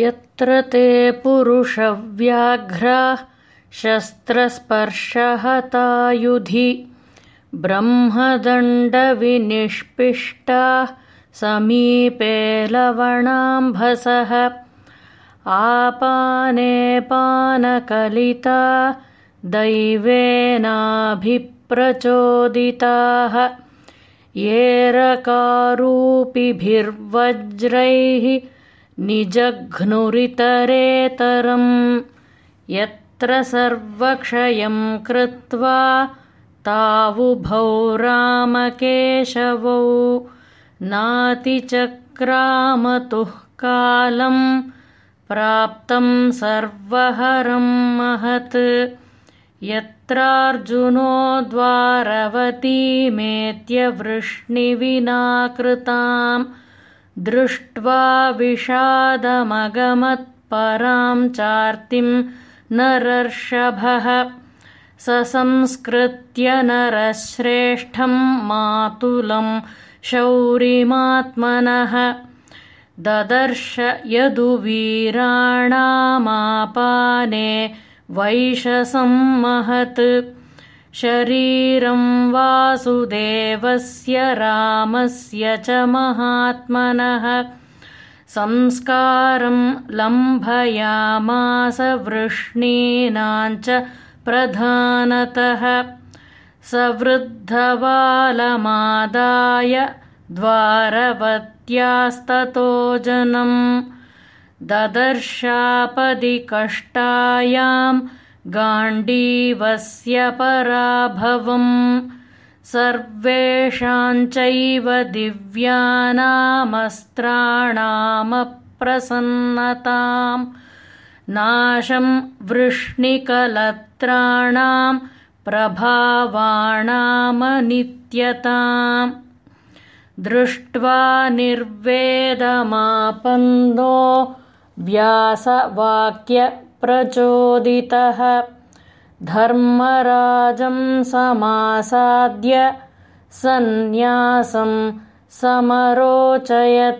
यत्र ते पुरुषव्याघ्राः शस्त्रस्पर्शहतायुधि ब्रह्मदण्डविनिष्पिष्टाः समीपे लवणाम्भसः आपानेपानकलिता दैवेनाभिप्रचोदिताः येरकारूपिभिर्वज्रैः निजघ्नुरितरेतरम् यत्र सर्वक्षयं कृत्वा तावुभौ रामकेशवौ नातिचक्रामतुः कालं प्राप्तं सर्वहरं महत्। यत्रार्जुनो द्वारवतीमेत्यवृष्णिविनाकृताम् दृष्ट्वा विषादमगमत्परां चार्तिं नरर्षभः। ससंस्कृत्य नरश्रेष्ठं मातुलं शौरिमात्मनः। ददर्श यदुवीराणामापाने वैशसंमहत् शरीरं वासुदेवस्य रामस्य च महात्मनः। संस्कारं लम्भयामास वृष्णीनाञ्च प्रधानतः। सवृद्धबालमादाय द्वारवत्यास्ततो जनम्। ददर्शापदि कष्टायां गाण्डीवस्य पराभवम् सर्वेषाञ्चैव दिव्यानामस्त्राणामप्रसन्नताम् नाशं वृष्णिकलत्राणां प्रभावाणामनित्यताम् दृष्ट्वा निर्वेदमापन्दो व्यासवाक्यप्रचोदितः धर्मराजं समासाद्य सन्न्यासं समरोचयत्